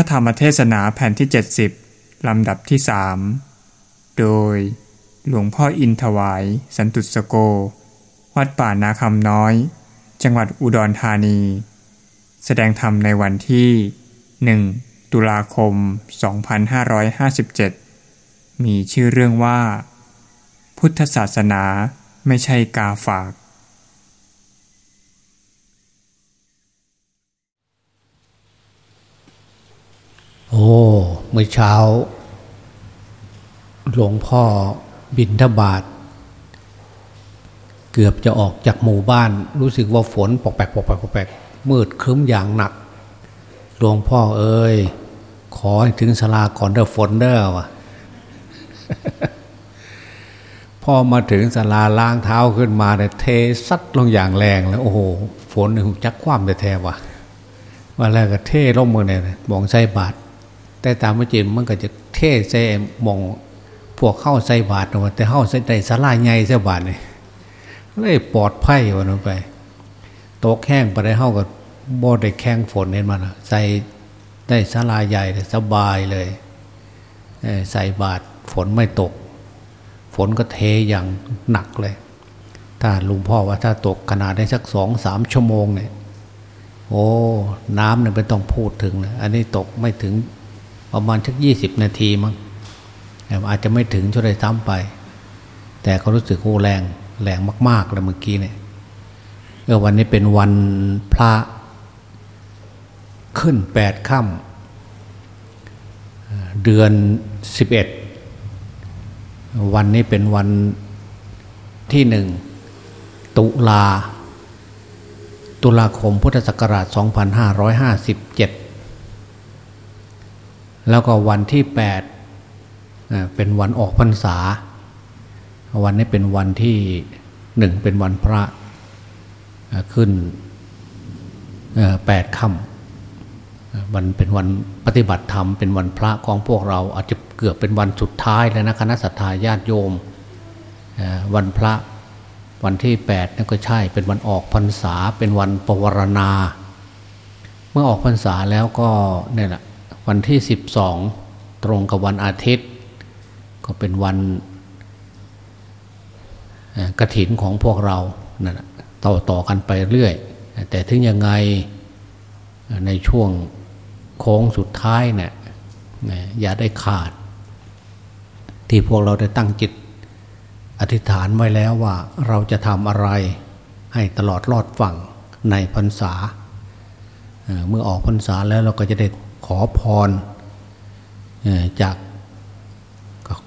ระธรรมเทศนาแผ่นที่ 70 ลำดับที่สโดย หลวงพ่ออินถวาย สันตุสโก วัดป่านาคำน้อย จังหวัดอุดรธานี แสดงธรรมในวันที่ 1 ตุลาคม 2557 มีชื่อเรื่องว่า พุทธศาสนาไม่ใช่กาฝาก โอ้เมื่อเช้า หลวงพ่อบินทบาท เกือบจะออกจากหมู่บ้าน รู้สึกว่าฝนปกแปกปกแปกปกแปกมืดครึ้มอย่างหนัก หลวงพ่อเอ้ย ขอให้ถึงสลาก่อนเด้อฝนเด้อวะพอมาถึงสลาล้างเท้าขึ้นมาเนี่ยเทซัดลงอย่างแรงแล้วโอ้โห ฝนหุจักคว่ำแต่แทวะวันแรกก็เทลงมือเนี่ยมองใส่บาท แต่ตามไม่จริงมันก็จะเทใส่มองพวกเข้าใส่บาทนะแต่เข้าใส่ใส่สลาใหญ่ใส่บาทเนี่ยเลยปลอดภัยวันนั้นไปต๊ะแข้งไปได้เข้ากับบ่ได้แข้งฝนเห็นมันใส่ได้สลาใหญ่สบายเลยใส่บาทฝนไม่ตก ฝนก็เทอย่างหนักเลย ถ้าลุงพ่อว่าถ้าตกขนาดได้สักสองสามชั่วโมงเนี่ยโอ้ น้ำเนี่ยไม่ต้องพูดถึงเลยอันนี้ตกไม่ถึง ประมาณสักยี่สิบนาทีมั้งอาจจะไม่ถึงช่วยซ้ำไป แต่เขารู้สึกโอ้แรงแรงมาก ๆ เลยเมื่อกี้เนี่ยเออวันนี้เป็นวันพระขึ้นแปดค่ำเดือนสิบเอ็ดวันนี้เป็นวันที่หนึ่งตุลา ตุลาคมพุทธศักราช 2557 แล้วก็วันที่แปดเป็นวันออกพรรษา วันนี้เป็นวันที่หนึ่งเป็นวันพระขึ้นแปดค่ำวันเป็นวันปฏิบัติธรรม เป็นวันพระของพวกเรา อาจจะเกือบเป็นวันสุดท้ายแล้วนะคณะสัตยาญาติโยมวันพระวันที่แปดนั่นก็ใช่เป็นวันออกพรรษา เป็นวันปวารณา เมื่อออกพรรษาแล้วก็เนี่ยแหละ วันที่สิบสองตรงกับวันอาทิตย์ ก็เป็นวันกระถินของพวกเราต่อต่อกันไปเรื่อย แต่ถึงยังไงในช่วงโค้งสุดท้ายเนี่ยอย่าได้ขาด ที่พวกเราได้ตั้งจิตอธิษฐานไว้แล้วว่าเราจะทำอะไรให้ตลอดรอดฝั่งในพรรษา เมื่อออกพรรษาแล้วเราก็จะได้ ขอพรจาก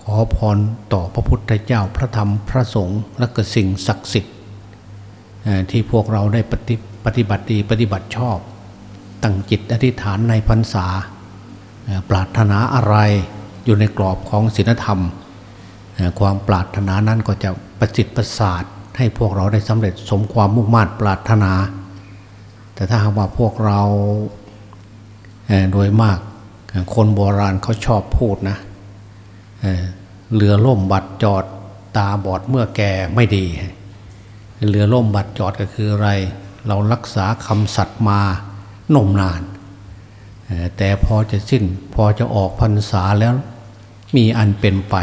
ขอพรต่อพระพุทธเจ้าพระธรรมพระสงฆ์และก็สิ่งศักดิ์สิทธิ์ที่พวกเราได้ปฏิปฏิบัติดีปฏิบัติชอบ ตั้งจิตอธิษฐานในพรรษา ปรารถนาอะไรอยู่ในกรอบของศีลธรรม ความปรารถนานั้นก็จะประจิตประสาทให้พวกเราได้สำเร็จสมความมุ่งมั่นปรารถนา แต่ถ้าหากว่าพวกเรา โดยมากคนโบราณเขาชอบพูดนะเรือล่มบัดจอดตาบอดเมื่อแก่ไม่ดี เรือล่มบัดจอดก็คืออะไร เรารักษาคำสัตย์มานมนาน แต่พอจะสิ้นพอจะออกพรรษาแล้วมีอันเป็นไป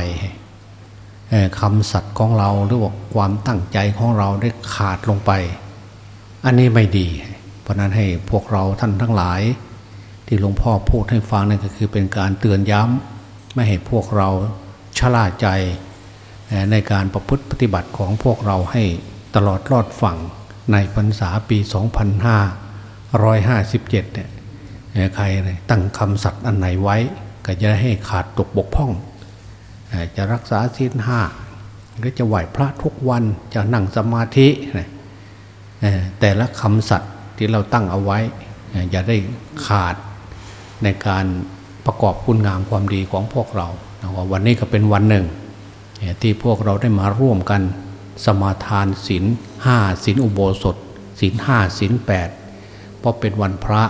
คำสัตย์ของเราหรือว่าความตั้งใจของเราได้ขาดลงไป อันนี้ไม่ดี เพราะนั้นให้พวกเราท่านทั้งหลาย ที่หลวงพ่อพูดให้ฟังนั่นก็คือเป็นการเตือนย้ำไม่ให้พวกเราชล่าใจในการประพฤติปฏิบัติของพวกเราให้ตลอดรอดฝั่งในพรรษาปี 2557 เนี่ยใครตั้งคำสัตย์อันไหนไว้ ก็จะให้ขาดตกบกพร่อง จะรักษาศีลห้าหรือจะไหวพระทุกวันจะนั่งสมาธิ แต่ละคำสัตย์ที่เราตั้งเอาไว้ อย่าได้ขาด ในการประกอบคุณงามความดีของพวกเราวันนี้ก็เป็นวันหนึ่ง ที่พวกเราได้มาร่วมกันสมาทานศีลห้าศีลอุโบสถศีลห้าศีลแปดเพราะเป็นวันพระ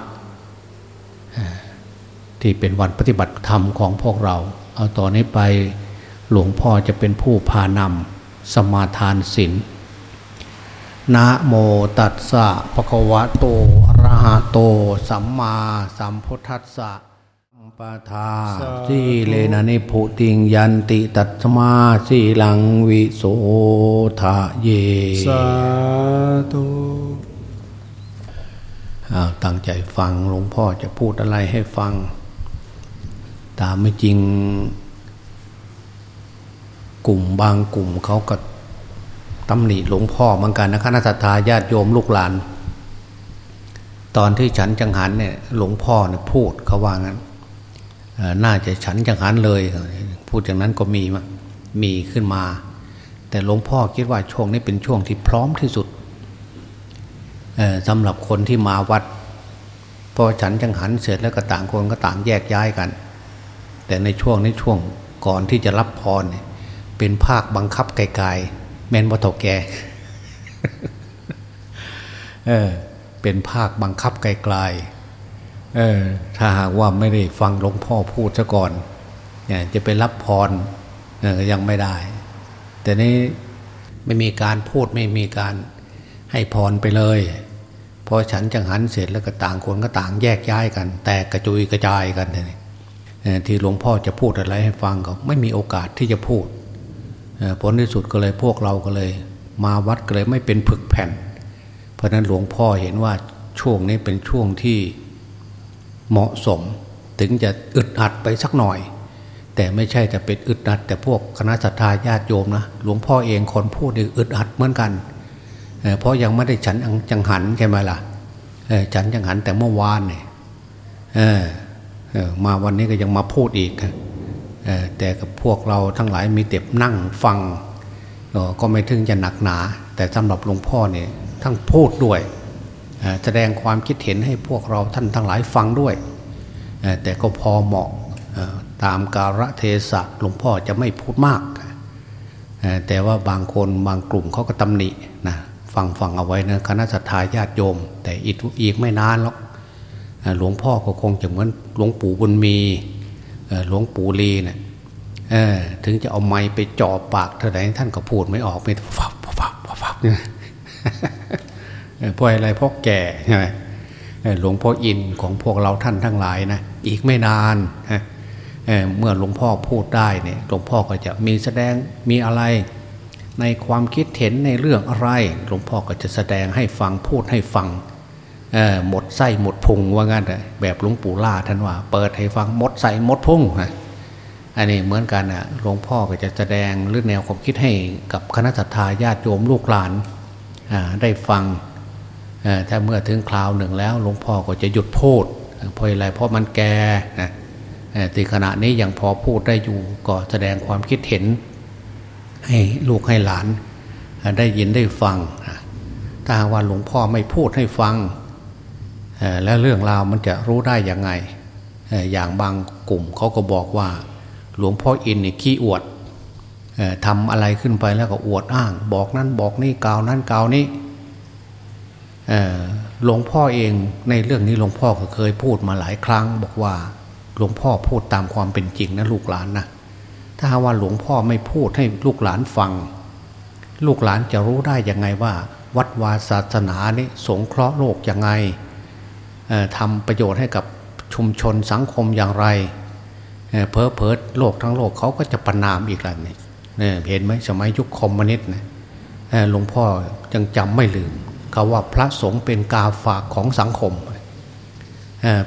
ที่เป็นวันปฏิบัติธรรมของพวกเรา เอาต่อนนี้ไปหลวงพ่อจะเป็นผู้พานำสมาทานศีล นะโมตัสสะภะคะวะโตอะระหะโต สัมมาสัมพุทธัสสะโมปาทาสีเลนะนิพุติงยันติตัตมาสีลังวิโสทะเย สาธุอ้าวตั้งใจฟังหลวงพ่อจะพูดอะไรให้ฟัง ตามไม่จริง กลุ่มบางกลุ่มเขาก็ ตำหนิหลวงพ่อเหมือนกันนะคณะทาญาติโยมลูกหลาน ตอนที่ฉันจังหันเนี่ยหลวงพ่อเนี่ยพูดเขาว่างั้นเอ่อน่าจะฉันจังหันเลย พูดอย่างนั้นก็มีมีขึ้นมา แต่หลวงพ่อคิดว่าช่วงนี้เป็นช่วงที่พร้อมที่สุดสำหรับคนที่มาวัด พอฉันจังหันเสร็จแล้วก็ต่างคนก็ต่างแยกย้ายกัน แต่ในช่วงในช่วงก่อนที่จะรับพรเนี่ยเป็นภาคบังคับไกลๆ แมนบ่เถาแกเออเป็นภาคบังคับไกลๆเออถ้าหากว่าไม่ได้ฟังหลวงพ่อพูดซะก่อนเนี่ยจะไปรับพรเออยังไม่ได้ แต่นี้ไม่มีการพูดไม่มีการให้พรไปเลยพอฉันจังหันเสร็จแล้วก็ต่างคนก็ต่างแยกย้ายกัน แตกกระจุยกระจายกันเนี่ยที่หลวงพ่อจะพูดอะไรให้ฟังก็ไม่มีโอกาสที่จะพูด ผลที่สุดก็เลยพวกเราก็เลย มาวัดก็เลยไม่เป็นผึกแผ่น เพราะนั้นหลวงพ่อเห็นว่าช่วงนี้เป็นช่วงที่เหมาะสม ถึงจะอึดอัดไปสักหน่อย แต่ไม่ใช่จะเป็นอึดอัด แต่พวกคณะสัตยาญาติโยมนะหลวงพ่อเองคนพูดอึดอัดเหมือนกัน เพราะยังไม่ได้ฉันจังหันใช่ไหมล่ะฉันจังหันแต่เมื่อวานเนี่ยมาวันนี้ก็ยังมาพูดอีก แต่กับพวกเราทั้งหลายมีเต็บนั่งฟังก็ไม่ถึงจะหนักหนา แต่สำหรับหลวงพ่อเนี่ยทั้งพูดด้วย แสดงความคิดเห็นให้พวกเราท่านทั้งหลายฟังด้วย แต่ก็พอเหมาะตามกาลเทศะหลวงพ่อจะไม่พูดมาก แต่ว่าบางคนบางกลุ่มเขาก็ตำหนินะฟังฟังเอาไว้นะคณะสัตยาญาติโยม แต่อีกอีกไม่นานหรอกหลวงพ่อก็คงจะเหมือนหลวงปู่บุญมี หลวงปู่ลีเนะี่ยถึงจะเอาไม้ไปจ่อปากเท่าไหร่ท่านก็พูดไม่ออกไม่ฟับฟับฟับฟับเนี่ยเออเพราะอะไรเพราะแก่ใช่ไหมหลวงพ่ออินของพวกเราท่านทั้งหลายนะอีกไม่นานเมื่อหลวงพ่อพูดได้เนี่ยหลวงพ่อก็จะมีแสดงมีอะไร ในความคิดเห็นในเรื่องอะไร หลวงพ่อก็จะแสดงให้ฟังพูดให้ฟัง หมดไส้หมดพุงว่างั้นแบบหลวงปู่ล่าท่านว่า เปิดให้ฟังหมดไส้หมดพุงฮะอันนี้เหมือนกันนะหลวงพ่อก็จะแสดงเรื่อแนวความคิดให้กับคณะสัตยาญาติโยมลูกหลานได้ฟังถ้าเมื่อถึงคราวหนึ่งแล้วหลวงพ่อก็จะหยุดพูดเพราะอะไรเพราะมันแก่นะเอ่อที่ขณะนี้ยังพอพูดได้อยู่ก็แสดงความคิดเห็น ให้ลูกให้หลานได้ยินได้ฟังถ้าว่าหลวงพ่อไม่พูดให้ฟัง แล้วเรื่องราวมันจะรู้ได้ยังไง อย่างบางกลุ่มเขาก็บอกว่า หลวงพ่ออินเนี่ยขี้อวดทำอะไรขึ้นไปแล้วก็อวดอ้าง บอกนั้นบอกนี่กล่าวนั้นกล่าวนี้หลวงพ่อเองในเรื่องนี้หลวงพ่อก็เคยพูดมาหลายครั้ง บอกว่าหลวงพ่อพูดตามความเป็นจริงนะลูกหลานนะถ้าว่าหลวงพ่อไม่พูดให้ลูกหลานฟัง ลูกหลานจะรู้ได้ยังไงว่า วัดวาศาสนานี้สงเคราะห์โลกยังไง ทำประโยชน์ให้กับชุมชนสังคมอย่างไรเอ่อเพอเพอโลกทั้งโลกเขาก็จะประนามอีกแล้วนี่เห็นไหมสมัยยุคคอมมิวนิสต์นะหลวงพ่อยังจำไม่ลืมเขาว่าพระสงฆ์เป็นกาฝากของสังคม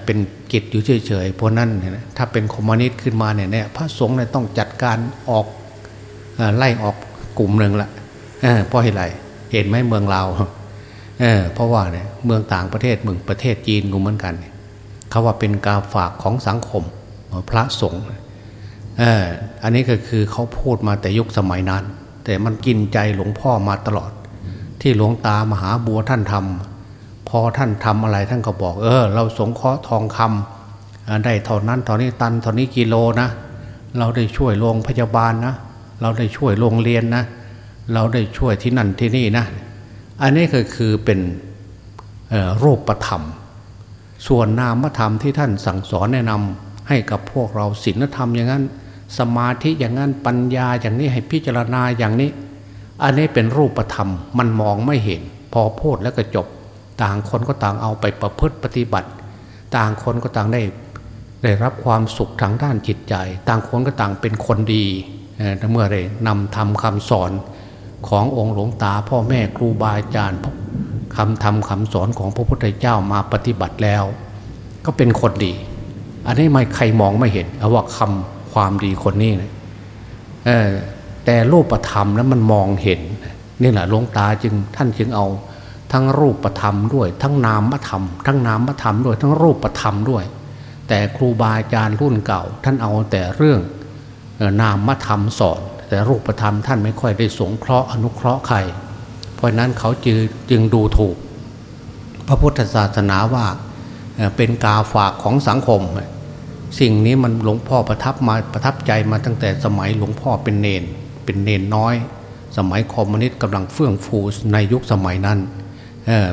เป็นกิจอยู่เฉยๆเพราะนั้นเนี่ยนถ้าเป็นคอมมิวนิสต์ขึ้นมาเนี่ย พระสงฆ์เนี่ยต้องจัดการออกไล่ออกกลุ่มหนึ่งละเออเพราะเหตุไรเห็นไหมเมืองเราว เออเพราะว่าเนี่ยเมืองต่างประเทศเมืองประเทศจีนก็เหมือนกันเนี่ยเขาว่าเป็นกาฝากของสังคมพระสงฆ์เอออันนี้ก็คือเขาพูดมาแต่ยุคสมัยนั้น แต่มันกินใจหลวงพ่อมาตลอด ที่หลวงตามหาบัวท่านทำพอท่านทำอะไรท่านก็บอก เออ เราสงเคราะห์ทองคำได้เท่านั้นเท่านี้ตันเท่านี้กิโลนะ เราได้ช่วยโรงพยาบาลนะ เราได้ช่วยโรงเรียนนะ เราได้ช่วยที่นั่นที่นี่นะ อันนี้ก็คือเป็นรูปธรรม ส่วนนามธรรมที่ท่านสั่งสอนแนะนำให้กับพวกเราศีลธรรมอย่างนั้น สมาธิอย่างนั้นปัญญาอย่างนี้ให้พิจารณาอย่างนี้ อันนี้เป็นรูปธรรมมันมองไม่เห็น พอพูดแล้วก็จบ ต่างคนก็ต่างเอาไปประพฤติปฏิบัติ ต่างคนก็ต่างได้ได้รับความสุขทางด้านจิตใจ ต่างคนก็ต่างเป็นคนดีเมื่อได้นำทำคำสอน ขององค์หลวงตาพ่อแม่ครูบาอาจารย์คำทำคำสอนของพระพุทธเจ้ามาปฏิบัติแล้ว ก็เป็นคนดี อันนี้ไม่ใครมองไม่เห็นเอาว่าคำความดีคนนี้นะแต่รูปธรรมแล้วมันมองเห็นนี่แหละหลวงตาจึงท่านจึงเอาทั้งรูปธรรมด้วย ทั้งนามธรรม ทั้งนามธรรมด้วย ทั้งรูปธรรมด้วย แต่ครูบาอาจารย์รุ่นเก่า ท่านเอาแต่เรื่องนามธรรมสอน แต่รูปธรรมท่านไม่ค่อยได้สงเคราะห์อนุเคราะห์ใคร เพราะนั้นเขาจึงจึงดูถูก พระพุทธศาสนาว่าเป็นกาฝากของสังคม สิ่งนี้มันหลวงพ่อประทับมาประทับใจมาตั้งแต่สมัยหลวงพ่อเป็นเนน เป็นเนนน้อย สมัยคอมมิวนิสต์กำลังเฟื่องฟูในยุคสมัยนั้น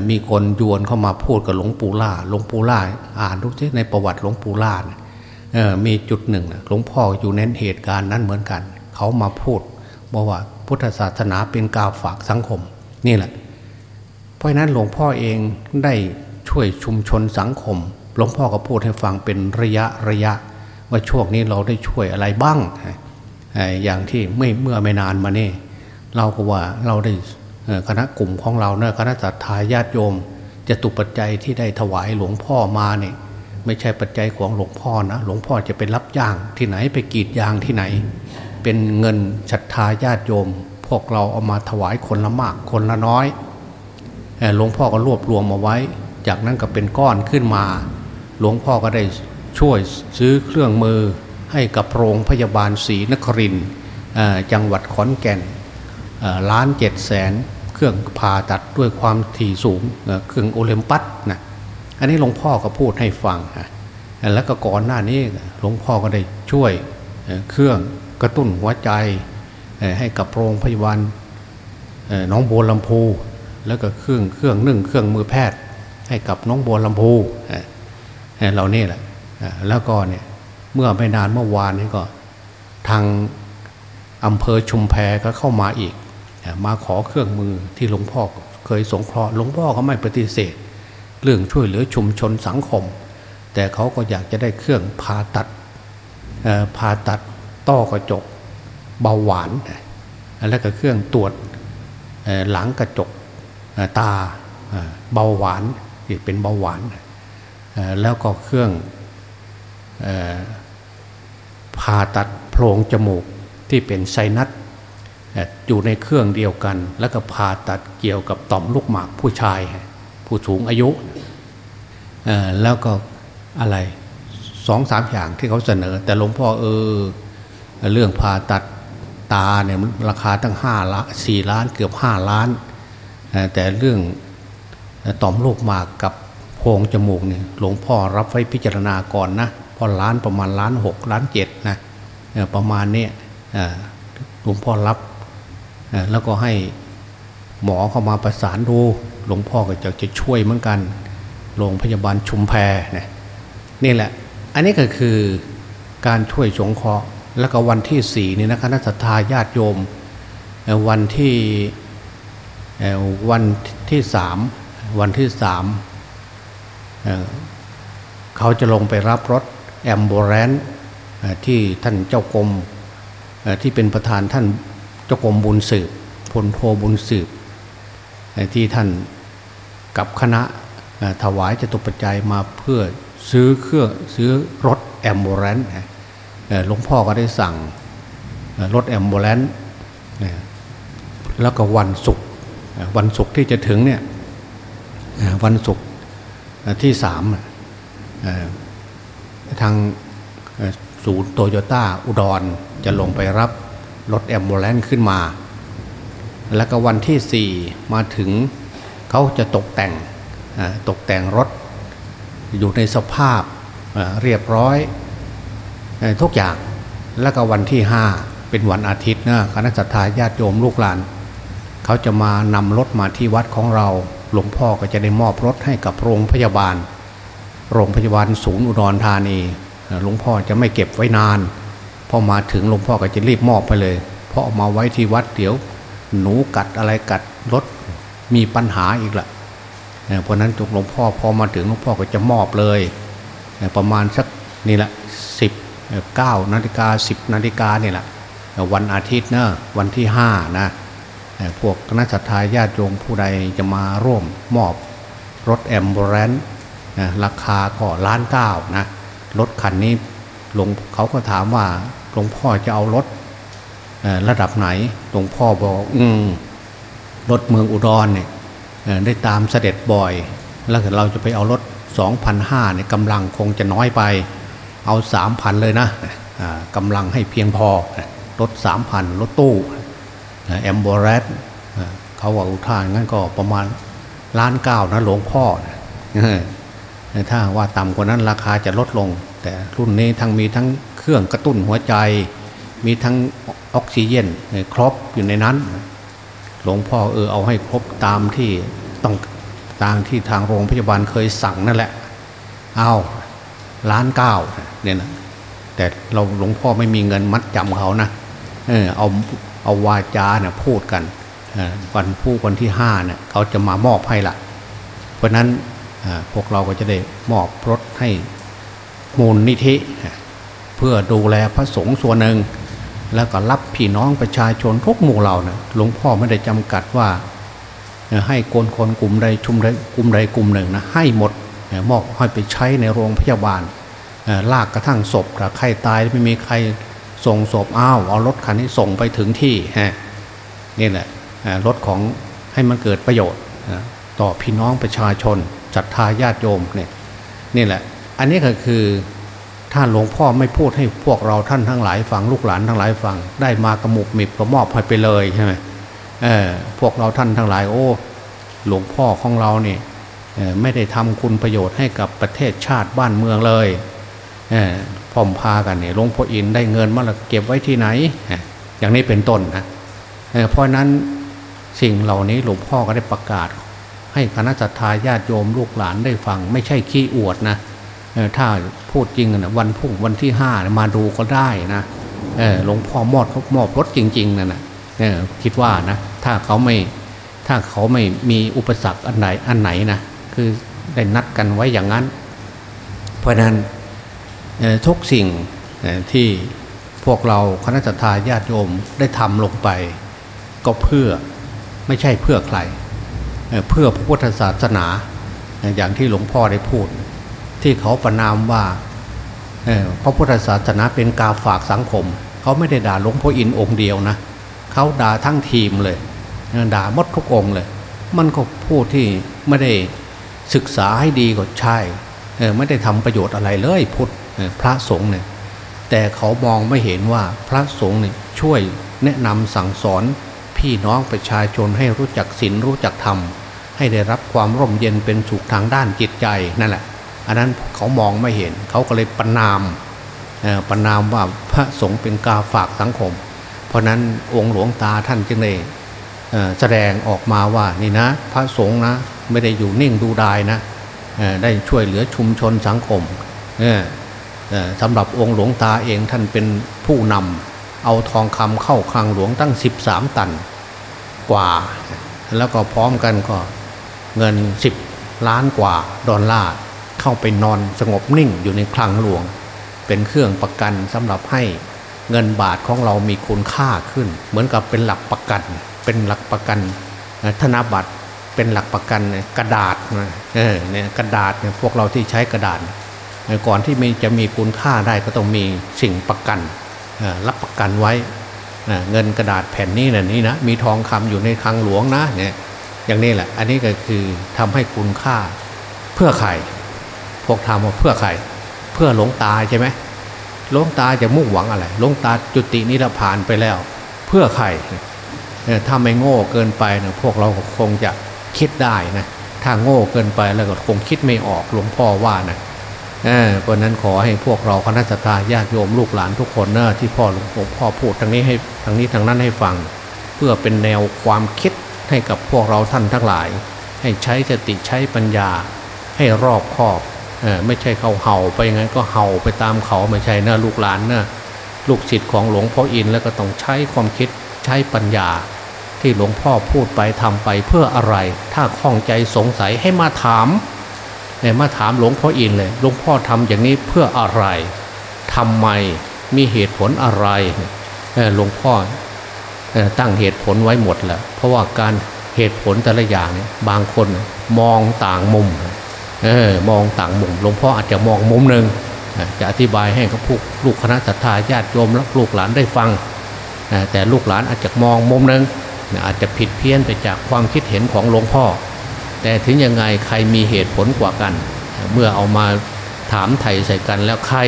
มีคนยวนเข้ามาพูดกับหลวงปู่ล่า หลวงปู่ล่า อ่านดูสิในประวัติหลวงปู่ล่ามีจุดหนึ่งหลวงพ่ออยู่ในเหตุการณ์นั้นเหมือนกัน เขามาพูดบอกว่าพุทธศาสนาเป็นกาฝากสังคมนี่แหละ เพราะนั้นหลวงพ่อเองได้ช่วยชุมชนสังคม หลวงพ่อก็พูดให้ฟังเป็นระยะระยะ ว่าช่วงนี้เราได้ช่วยอะไรบ้าง อย่างที่ไม่เมื่อไม่นานมานี่เราก็ว่าเราได้คณะกลุ่มของเราเนะคณะสัตยาญาติโยมจะตุปัจจัยที่ได้ถวายหลวงพ่อมาเนี่ยไม่ใช่ปัจจัยของหลวงพ่อนะหลวงพ่อจะไปรับย่างที่ไหนไปกีดยางที่ไหน เป็นเงินศรัทธาญาติโยม พวกเราเอามาถวายคนละมากคนละน้อยหลวงพ่อก็รวบรวมมาไว้ จากนั้นก็เป็นก้อนขึ้นมา หลวงพ่อก็ได้ช่วยซื้อเครื่องมือให้กับโรงพยาบาลศรีนครินจังหวัดขอนแก่นล้านเจ็ดแสนเครื่องผ่าตัดด้วยความถี่สูงเครื่องโอลิมปัสนะอันนี้หลวงพ่อก็พูดให้ฟังแล้วก็ก่อนหน้านี้หลวงพ่อก็ได้ช่วยเครื่อง กระตุ้นหัวใจให้กับโรงพยาบาลน้องบัวลำพูแล้วก็เครื่องเครื่องนึ่งเครื่องมือแพทย์ ให้กับน้องบัวลำพูเราเนี่แหละแล้วก็เนี่ยเมื่อไม่นานเมื่อวานนี้ก็ทางอำเภอชุมแพก็เข้ามาอีก มาขอเครื่องมือที่หลวงพ่อเคยสงเคราะห์หลวงพ่อก็ไม่ปฏิเสธ เรื่องช่วยเหลือชุมชนสังคม แต่เขาก็อยากจะได้เครื่องผ่าตัดผ่าตัด ต้อกระจกเบาหวานแล้วก็เครื่องตรวจหลังกระจกตาเบาหวานที่เป็นเบาหวานแล้วก็เครื่องผ่าตัดโพรงจมูกที่เป็นไซนัสอยู่ในเครื่องเดียวกัน แล้วก็ผ่าตัดเกี่ยวกับต่อมลูกหมากผู้ชาย ผู้สูงอายุแล้วก็อะไรสองสามอย่างที่เขาเสนอ แต่หลวงพ่อเออ เรื่องผ่าตัดตาเนี่ยราคาตั้งห้าละสี่ล้านเกือบห้าล้าน แต่เรื่องต่อมลูกหมากกับโพรงจมูกเนี่ยหลวงพ่อรับไว้พิจารณาก่อนนะพอล้านประมาณล้านหกล้านเจ็ดนะประมาณนี้หลวงพ่อรับแล้วก็ให้หมอเข้ามาประสานดู หลวงพ่อก็จะจะช่วยเหมือนกันโรงพยาบาลชุมแพเนี่ยนี่แหละ อันนี้ก็คือการช่วยสงเคราะห์ แล้วก็วันที่สี่นี่นะคณะสัตยาญาติโยม วันที่วันที่สามวันที่สามเขาจะลงไปรับรถแอมโบรนที่ท่านเจ้ากรมที่เป็นประธานท่านเจ้ากรมบุญสืบพลโทบุญสืบ ที่ท่านกับคณะถวายจตุปัจจัยมาเพื่อซื้อเครื่องซื้อรถแอมโบรน หลวงพ่อก็ได้สั่งรถแอมบูเลนแล้วก็วันศุกร์วันศุกร์ที่จะถึงเนี่ยวันศุกร์ที่สามทางศูนย์โตโยต้าอุดรจะลงไปรับรถแอมบูเลนขึ้นมา แล้วก็วันที่สี่มาถึงเขาจะตกแต่งตกแต่งรถอยู่ในสภาพเรียบร้อย ทุกอย่างแล้วก็วันที่ห้าเป็นวันอาทิตย์นะคณะสัตยาญาติโยมลูกหลาน เขาจะมานำรถมาที่วัดของเรา หลวงพ่อก็จะได้มอบรถให้กับโรงพยาบาล โรงพยาบาลศูนย์อุดรธานีหลวงพ่อจะไม่เก็บไว้นานพอมาถึงหลวงพ่อก็จะรีบมอบไปเลย เพราะเอามาไว้ที่วัดเดี๋ยว หนูกัดอะไรกัดรถมีปัญหาอีกละเพราะนั้นหลวงพ่อพอมาถึงหลวงพ่อก็จะมอบเลย ประมาณสักนี่แหละสิบ เก้านาฬิกาสิบนาฬิกาเนี่ยแหละวันอาทิตย์เนะวันที่ห้านะพวกคณะสัตยาญาติโยมผู้ใดจะมาร่วมมอบรถแอมบูเรนราคาก็ล้านเก้านะรถคันนี้หลวงเขาก็ถามว่าหลวงพ่อจะเอารถระดับไหนหลวงพ่อบอกอืมรถเมืองอุดรเนี่ยได้ตามเสด็จบ่อย แล้วเราจะไปเอารถ2,500เนี่ยกำลังคงจะน้อยไป เอา3,000เลยนะกำลังให้เพียงพอรถ3,000รถตู้แอมบอรสเขาว่าอุทานงั้นก็ประมาณล้านเก้านะหลวงพ่อถ้าว่าต่ำกว่านั้นราคาจะลดลง แต่รุ่นนี้ทั้งมีทั้งเครื่องกระตุ้นหัวใจ มีทั้งออกซิเจนครบอยู่ในนั้น หลวงพ่อเออเอาให้ครบตามที่ต้องตามที่ทางโรงพยาบาลเคยสั่งนั่นแหละ เอา ล้านเก้าเนี่ยนะแต่เราหลวงพ่อไม่มีเงินมัดจำเขานะเออเอาเอาวาจาเนี่ยพูดกันวันผู้วันที่ห้าเนี่ยเขาจะมามอบให้ละเพราะนั้นพวกเราก็จะได้มอบรถให้มูลนิธิ เพื่อดูแลพระสงฆ์ส่วนหนึ่ง แล้วก็รับพี่น้องประชาชนทุกหมู่เหล่านะหลวงพ่อไม่ได้จำกัดว่า ให้คนคนกลุ่มใดชุมใดกลุ่มใดกลุ่มหนึ่งนะให้หมด มอบให้ไปใช้ในโรงพยาบาลลากกระทั่งศพใครตายไม่มีใครส่งศพอ้าวเอารถคันนี้ส่งไปถึงที่ฮะนี่แหละรถของให้มันเกิดประโยชน์ต่อพี่น้องประชาชนศรัทธาญาติโยมเนี่ยนี่แหละ อันนี้ก็คือถ้านหลวงพ่อไม่พูดให้พวกเราท่านทั้งหลายฟังลูกหลานทั้งหลายฟัง ได้มากระมุกมิบก็มอบให้ไปเลยใช่ไหมเออพวกเราท่านทั้งหลาย โอ้ หลวงพ่อของเราเนี่ย ไม่ได้ทำคุณประโยชน์ให้กับประเทศชาติบ้านเมืองเลยพร้อมพากันเนี่ยหลวงพ่ออินได้เงินมาแล้วเก็บไว้ที่ไหน อย่างนี้เป็นต้นนะเพราะนั้นสิ่งเหล่านี้หลวงพ่อก็ได้ประกาศ ให้คณะสัตยาญาติโยมลูกหลานได้ฟัง ไม่ใช่ขี้อวดนะถ้าพูดจริงนะวันพุ่งวันที่ห้ามาดูก็ได้นะหลวงพ่อมอดเขามอบรถจริง ๆนั่นนะคิดว่านะถ้าเขาไม่ถ้าเขาไม่มีอุปสรรคอันไหนอันไหนนะ คือได้นัดกันไว้อย่างนั้น เพราะนั้นทุกสิ่งที่พวกเราคณะทาญาติโยมได้ทำลงไป ก็เพื่อไม่ใช่เพื่อใคร เพื่อพระพุทธศาสนาอย่างที่หลวงพ่อได้พูด ที่เขาประนามว่าพระพุทธศาสนาเป็นกาฝากสังคม เขาไม่ได้ด่าหลวงพ่ออินองค์เดียวนะเขาด่าทั้งทีมเลยด่ามดทุกองเลย มันก็พูดที่ไม่ได้ ศึกษาให้ดีก็ใช่ไม่ได้ทำประโยชน์อะไรเลยพุทธพระสงฆ์เนี่ยแต่เขามองไม่เห็นว่าพระสงฆ์เนี่ยช่วยแนะนำสั่งสอนพี่น้องประชาชนให้รู้จักศีลรู้จักธรรม ให้ได้รับความร่มเย็นเป็นสุขทางด้านจิตใจนั่นแหละ อันนั้นเขามองไม่เห็นเขาก็เลยประนามประนามว่าพระสงฆ์เป็นกาฝากสังคม เพราะนั้นองค์หลวงตาท่านจึงได้แสดงออกมาว่านี่นะ พระสงฆ์นะ ไม่ได้อยู่นิ่งดูดายนะได้ช่วยเหลือชุมชนสังคมสำหรับองค์หลวงตาเองท่านเป็นผู้นำเอาทองคำเข้าคลังหลวงตั้ง 13 ตันกว่า แล้วก็พร้อมกันก็เงิน 10 ล้านกว่าดอลลาร์เข้าไปนอนสงบนิ่งอยู่ในคลังหลวง เป็นเครื่องประกันสำหรับให้เงินบาทของเรามีคุณค่าขึ้น เหมือนกับเป็นหลักประกัน เป็นหลักประกันธนบัตร เป็นหลักประกันกระดาษเนี่ยกระดาษเนี่ยพวกเราที่ใช้กระดาษ ก่อนที่มีจะมีคุณค่าได้ก็ต้องมีสิ่งประกันรับประกันไว้เงินกระดาษแผ่นนี้นะนี่นะมีทองคำอยู่ในคลังหลวงนะเนี่ยอย่างนี้แหละ อันนี้ก็คือทำให้คุณค่าเพื่อใครพวกทำว่าเพื่อใครเพื่อหลงตาใช่ไหมหลงตาจะมุ่งหวังอะไรหลงตาจุตินิพพานไปแล้ว เพื่อใครถ้าไม่โง่เกินไปนะพวกเราคงจะ คิดได้นะถ้าโง่เกินไปแล้วก็คงคิดไม่ออกหลวงพ่อว่านะเพราะนั้นขอให้พวกเราคณะสัตยาญาติโยมลูกหลานทุกคนนะที่พ่อหลวงพ่อพูดทางนี้ให้ทางนี้ทางนั้นให้ฟัง เพื่อเป็นแนวความคิดให้กับพวกเราท่านทั้งหลาย ให้ใช้สติใช้ปัญญา ให้รอบคอบไม่ใช่เขาเห่าไปงั้นก็เห่าไปตามเขาไม่ใช่นะลูกหลานนะลูกศิษย์ของหลวงพ่ออินแล้วก็ต้องใช้ความคิดใช้ปัญญา ที่หลวงพ่อพูดไปทำไปเพื่ออะไร ถ้าข้องใจสงสัยให้มาถามเนี่ยมาถามหลวงพ่ออินเลยหลวงพ่อทำอย่างนี้เพื่ออะไรทำไมมีเหตุผลอะไรหลวงพ่อตั้งเหตุผลไว้หมดแล้วเพราะว่าการเหตุผลแต่ละอย่างเนี่ยบางคนมองต่างมุมเออมองต่างมุมหลวงพ่ออาจจะมองมุมหนึ่งจะอธิบายให้กับผู้ลูกคณะสัตยาญาติโยมและลูกหลานได้ฟังแต่ลูกหลานอาจจะมองมุมหนึ่ง อาจจะผิดเพี้ยนไปจากความคิดเห็นของหลวงพ่อ แต่ถึงยังไงใครมีเหตุผลกว่ากัน เมื่อเอามาถามไถ่ใส่กันแล้วใคร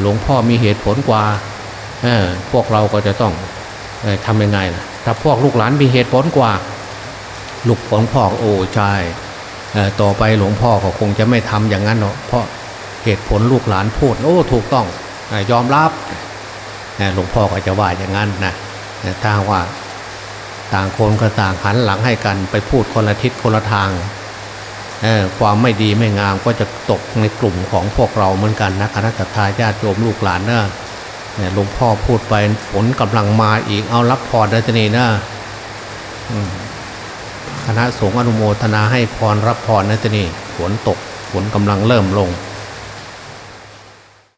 หลวงพ่อมีเหตุผลกว่าพวกเราก็จะต้องทำยังไงล่ะถ้าพวกลูกหลานมีเหตุผลกว่า ลูกของพ่อโอ้ใช่ต่อไปหลวงพ่อก็คงจะไม่ทำอย่างนั้นเนาะเพราะเหตุผลลูกหลานพูดโอ้ถูกต้องยอมรับหลวงพ่อก็จะว่าอย่างนั้นนะถ้าว่า ต่างคนก็ต่างหันหลังให้กันไปพูดคนละทิศคนละทางความไม่ดีไม่งามก็จะตกในกลุ่มของพวกเราเหมือนกันนะคณะทาญาติโยมลูกหลานเนี่ยหลวงพ่อพูดไปฝนกำลังมาอีกเอารับพรได้ทนีนะคณะสงฆ์อนุโมทนาให้พรรับพรนะทนีฝนตกฝนกำลังเริ่มลง